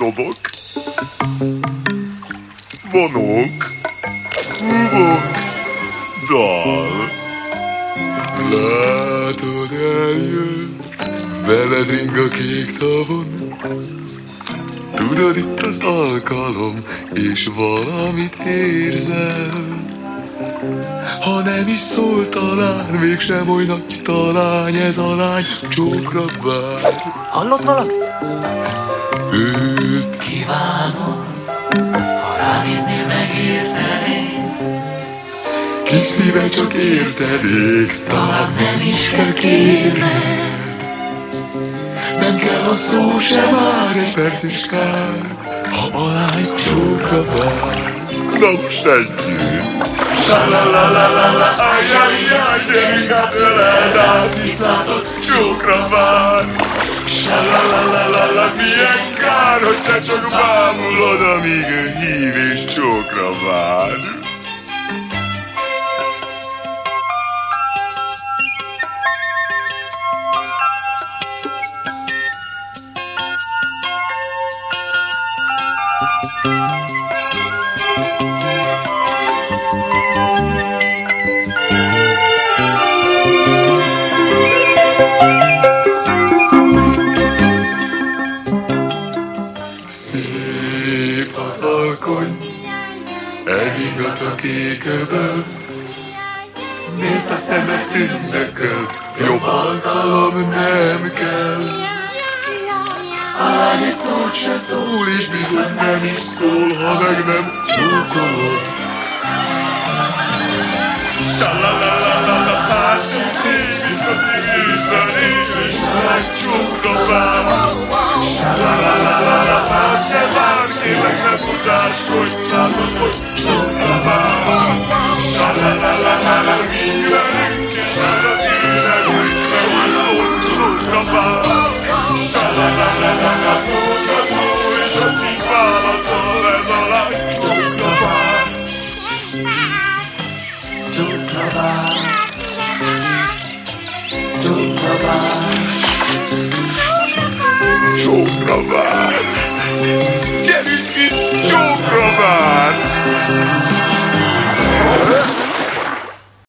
dobok, vonok, húvok, dal. Látod, eljön, veled ring a kék tavon, Tudod, itt az alkalom, és valamit érzel. Ha nem is szól talán, mégsem oly nagy talány, ez a lány csókra vár. Hallott valami? Őt Kívánom, ha ránéznél, megértenéd. kis szíve csak értedék, Talán nem is kell kérned. Nem kell a szó sem már egy perc is kár, ha a lány csókra vár. Na most együtt! Sa-la-la-la-la-la, ajjajjaj, gyerünk át veled át, iszátok csókra vár. Sa-la-la-la-la-la, milyen kár, hogy te csak bámulod, amíg ő hív és csókra vár. Szép az alkony, elingat a kéköböl, Nézd a szemed ünnököl, jobb alkalom nem kell. A lány egy szót se szól, és bizony nem is szól, ha meg nem csókolod. Sa-la-la-la-la-la, és viszont Isten és és a lány csókra vár. Sa-la-la-la-la-la, hát se vár, kérlek ne futáskodj, látod, hogy csókra vár. Sa-la-la-la-la-la, mindenünk, és ez az életünk, sem hogy szól, csókra vár. Sa-la-la-la-la-la, csókra szól, és a szív válaszol, ez a lány csókra vár. Csókra vár. Csókra vár. Csókra vár. Gyerünk itt, csókra vár.